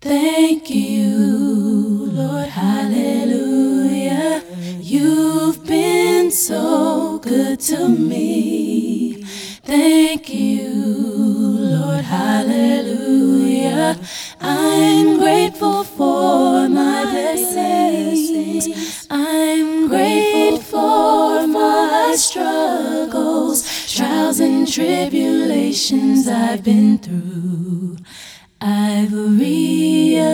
Thank you, Lord, hallelujah. You've been so good to me. Thank you, Lord, hallelujah. I'm grateful for my blessings. I'm grateful for my struggles, trials, and tribulations I've been through. I've realized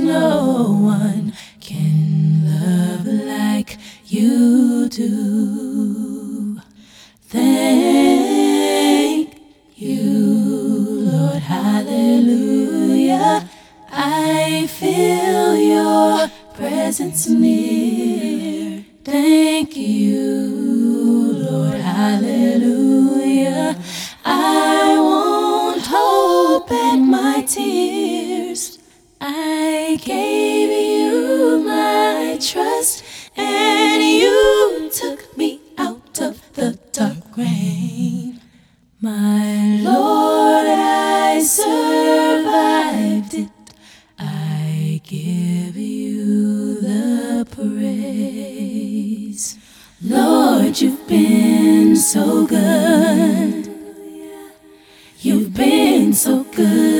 no one can love like you do. Thank you, Lord, hallelujah. I feel your presence near. Thank you, Lord, hallelujah. I gave you my trust, and you took me out of the dark rain. My Lord, I survived it. I give you the praise. Lord, you've been so good. You've been so good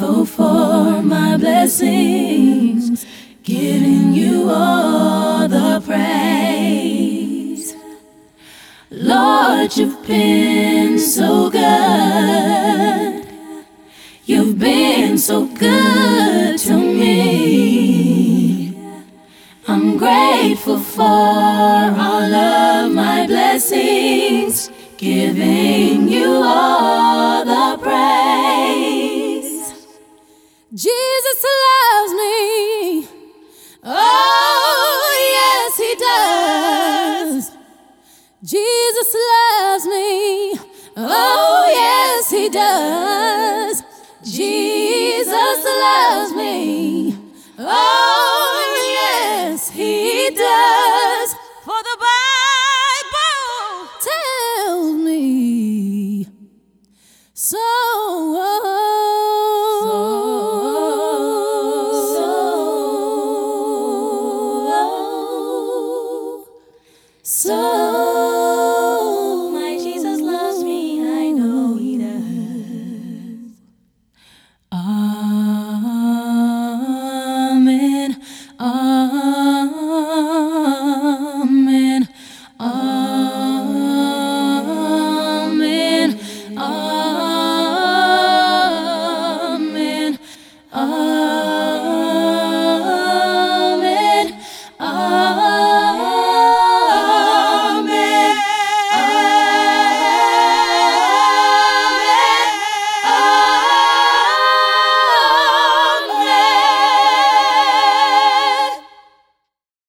grateful for my blessings, giving you all the praise. Lord, you've been so good. You've been so good to me. I'm grateful for all of my blessings, giving you all Jesus loves me. Oh, yes, He does. Jesus loves me. Oh, yes, He does. For the Bible tells me so. So, so, Amen.